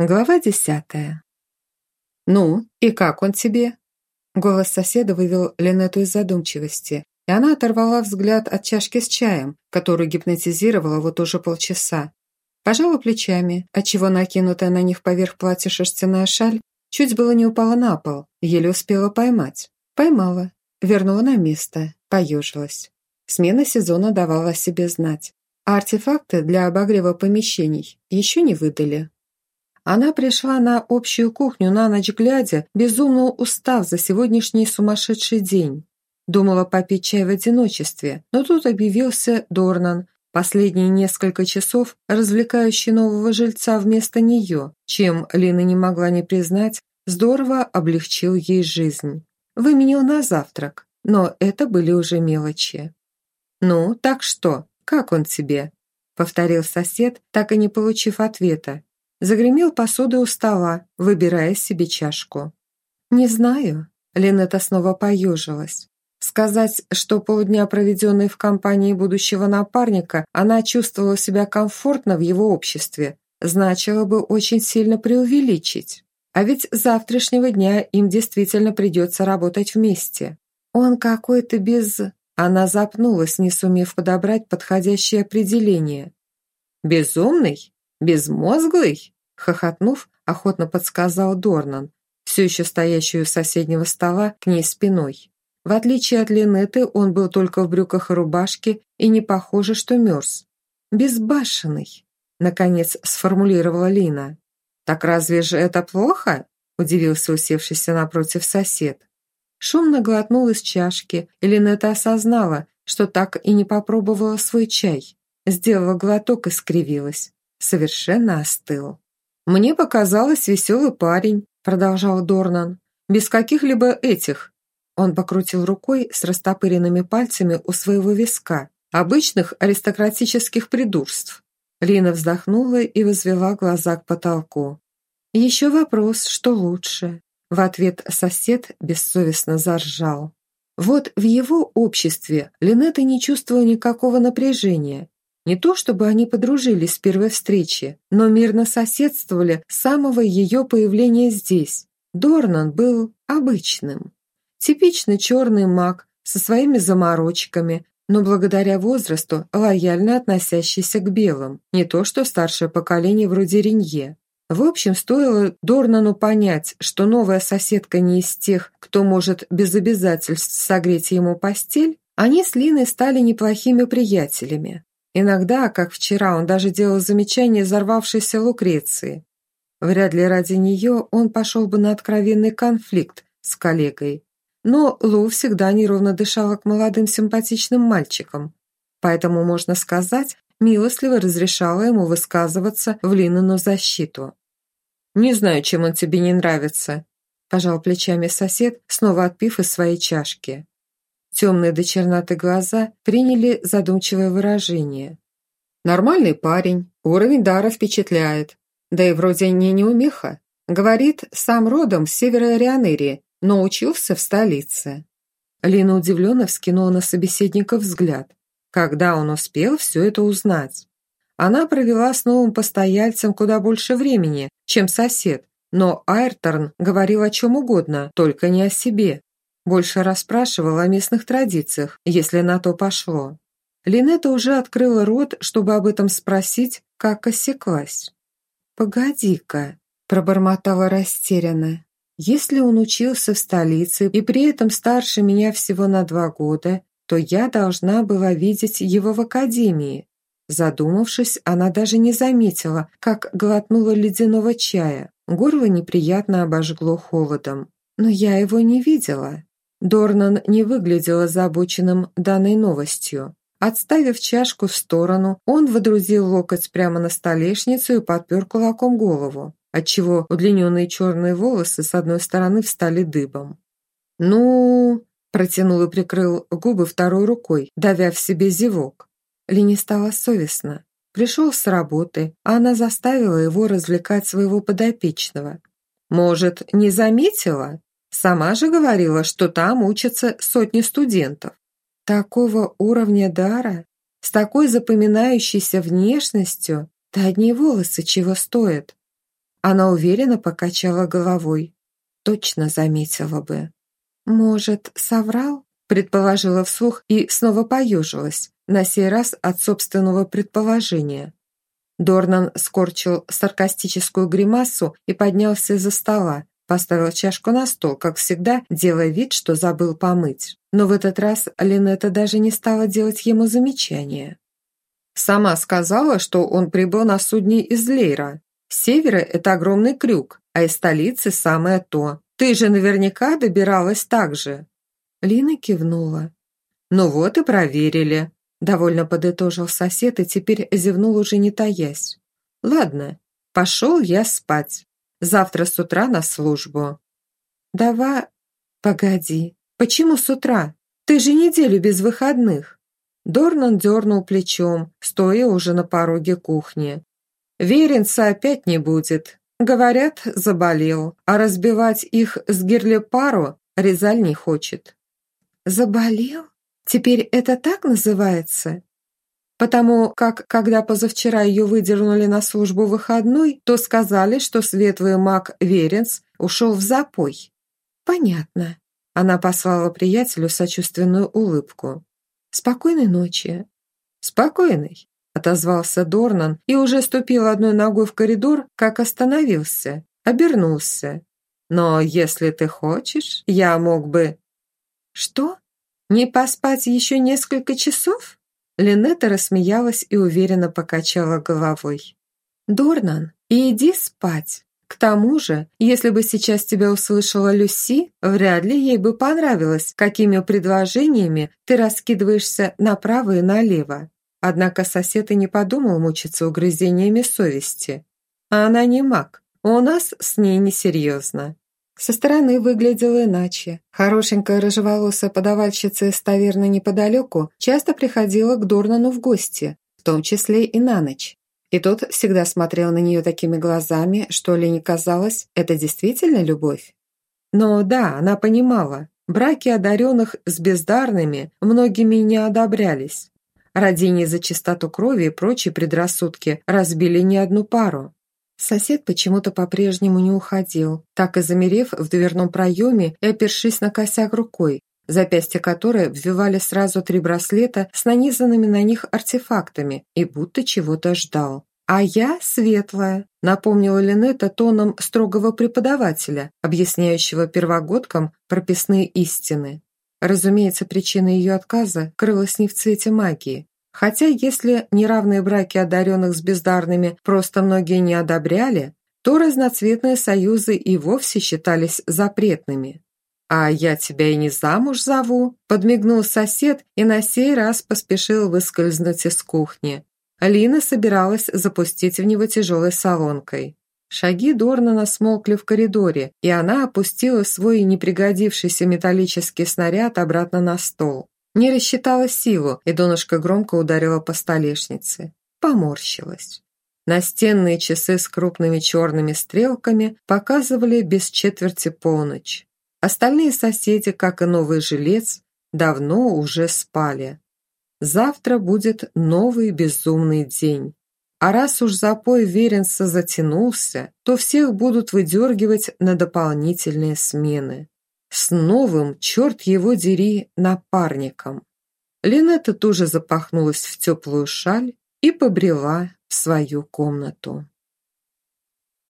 Глава десятая. «Ну, и как он тебе?» Голос соседа вывел Линету из задумчивости, и она оторвала взгляд от чашки с чаем, которую гипнотизировала вот уже полчаса. Пожала плечами, отчего накинутая на них поверх платья шерстяная шаль чуть было не упала на пол, еле успела поймать. Поймала, вернула на место, поежилась. Смена сезона давала о себе знать, а артефакты для обогрева помещений еще не выдали. Она пришла на общую кухню на ночь глядя, безумно устав за сегодняшний сумасшедший день. Думала попить чай в одиночестве, но тут объявился Дорнан, последние несколько часов развлекающий нового жильца вместо нее, чем Лина не могла не признать, здорово облегчил ей жизнь. Выменил на завтрак, но это были уже мелочи. «Ну, так что, как он тебе?» – повторил сосед, так и не получив ответа, Загремел посудой у стола, выбирая себе чашку. «Не знаю». Линета снова поежилась. Сказать, что полдня, проведенные в компании будущего напарника, она чувствовала себя комфортно в его обществе, значило бы очень сильно преувеличить. А ведь с завтрашнего дня им действительно придется работать вместе. Он какой-то без... Она запнулась, не сумев подобрать подходящее определение. «Безумный?» «Безмозглый?» – хохотнув, охотно подсказал Дорнан, все еще стоящий у соседнего стола к ней спиной. В отличие от Линеты, он был только в брюках и рубашке и не похоже, что мерз. «Безбашенный», – наконец сформулировала Лина. «Так разве же это плохо?» – удивился усевшийся напротив сосед. Шумно глотнул из чашки, и Линета осознала, что так и не попробовала свой чай. Сделала глоток и скривилась совершенно остыл. «Мне показалось веселый парень», – продолжал Дорнан. «Без каких-либо этих». Он покрутил рукой с растопыренными пальцами у своего виска. «Обычных аристократических придурств». Лина вздохнула и возвела глаза к потолку. «Еще вопрос, что лучше?» В ответ сосед бессовестно заржал. Вот в его обществе Линетта не чувствовала никакого напряжения, не то чтобы они подружились с первой встречи, но мирно соседствовали с самого ее появления здесь. Дорнан был обычным. Типичный черный маг со своими заморочками, но благодаря возрасту лояльно относящийся к белым, не то что старшее поколение вроде Ренье. В общем, стоило Дорнану понять, что новая соседка не из тех, кто может без обязательств согреть ему постель, они с Линой стали неплохими приятелями. Иногда, как вчера, он даже делал замечание взорвавшейся Лукреции. Вряд ли ради нее он пошел бы на откровенный конфликт с коллегой. Но Лу всегда неровно дышала к молодым симпатичным мальчикам. Поэтому, можно сказать, милостливо разрешала ему высказываться в Линину защиту. «Не знаю, чем он тебе не нравится», – пожал плечами сосед, снова отпив из своей чашки. Темные до черноты глаза приняли задумчивое выражение. «Нормальный парень, уровень дара впечатляет. Да и вроде не неумеха. Говорит, сам родом с севера Рионерии, но учился в столице». Лина удивленно вскинула на собеседника взгляд. Когда он успел все это узнать? Она провела с новым постояльцем куда больше времени, чем сосед, но Айрторн говорил о чем угодно, только не о себе. Больше расспрашивал о местных традициях, если на то пошло. Линета уже открыла рот, чтобы об этом спросить, как осеклась. «Погоди-ка», – пробормотала растерянно. «Если он учился в столице и при этом старше меня всего на два года, то я должна была видеть его в академии». Задумавшись, она даже не заметила, как глотнула ледяного чая. Горло неприятно обожгло холодом. Но я его не видела. Дорнан не выглядел озабоченным данной новостью. Отставив чашку в сторону, он водрузил локоть прямо на столешницу и подпер кулаком голову, отчего удлиненные черные волосы с одной стороны встали дыбом. «Ну...» – протянул и прикрыл губы второй рукой, давя в себе зевок. Лине стало совестно. Пришел с работы, а она заставила его развлекать своего подопечного. «Может, не заметила?» Сама же говорила, что там учатся сотни студентов. Такого уровня дара, с такой запоминающейся внешностью, да одни волосы чего стоят. Она уверенно покачала головой. Точно заметила бы. «Может, соврал?» предположила вслух и снова поежилась, на сей раз от собственного предположения. Дорнан скорчил саркастическую гримасу и поднялся из-за стола, поставил чашку на стол, как всегда, делая вид, что забыл помыть. Но в этот раз Линетта даже не стала делать ему замечания. Сама сказала, что он прибыл на судне из Лейра. С севера это огромный крюк, а из столицы самое то. Ты же наверняка добиралась так же. Лина кивнула. «Ну вот и проверили», – довольно подытожил сосед и теперь зевнул уже не таясь. «Ладно, пошел я спать. Завтра с утра на службу». «Давай...» «Погоди, почему с утра? Ты же неделю без выходных». Дорнан дернул плечом, стоя уже на пороге кухни. «Веренца опять не будет. Говорят, заболел, а разбивать их с Герлепару Резаль не хочет. Заболел? Теперь это так называется? Потому как, когда позавчера ее выдернули на службу выходной, то сказали, что светлый маг Веренц ушел в запой. Понятно. Она послала приятелю сочувственную улыбку. «Спокойной ночи». «Спокойной», – отозвался Дорнан и уже ступил одной ногой в коридор, как остановился, обернулся. «Но если ты хочешь, я мог бы...» «Что? Не поспать еще несколько часов?» Линетта рассмеялась и уверенно покачала головой. «Дорнан, иди спать. К тому же, если бы сейчас тебя услышала Люси, вряд ли ей бы понравилось, какими предложениями ты раскидываешься направо и налево. Однако сосед и не подумал мучиться угрызениями совести. А она не маг, у нас с ней несерьезно. Со стороны выглядела иначе. Хорошенькая рыжеволосая подавальщица из таверны неподалеку часто приходила к Дорнану в гости, в том числе и на ночь. И тот всегда смотрел на нее такими глазами, что ли не казалось, это действительно любовь. Но да, она понимала, браки одаренных с бездарными многими не одобрялись. Родение за чистоту крови и прочие предрассудки разбили не одну пару. Сосед почему-то по-прежнему не уходил, так и замерев в дверном проеме и опершись на косяк рукой, запястья которой ввивали сразу три браслета с нанизанными на них артефактами и будто чего-то ждал. «А я светлая», – напомнила Линетта тоном строгого преподавателя, объясняющего первогодкам прописные истины. Разумеется, причина ее отказа крылась не в цвете магии. Хотя если неравные браки одаренных с бездарными просто многие не одобряли, то разноцветные союзы и вовсе считались запретными. «А я тебя и не замуж зову», – подмигнул сосед и на сей раз поспешил выскользнуть из кухни. Лина собиралась запустить в него тяжелой солонкой. Шаги Дорнана смолкли в коридоре, и она опустила свой непригодившийся металлический снаряд обратно на стол. Не рассчитала силу, и донышко громко ударила по столешнице. Поморщилась. Настенные часы с крупными черными стрелками показывали без четверти полночь. Остальные соседи, как и новый жилец, давно уже спали. Завтра будет новый безумный день. А раз уж запой Веренса затянулся, то всех будут выдергивать на дополнительные смены с новым, черт его дери, напарником. Линетта тоже запахнулась в теплую шаль и побрела в свою комнату.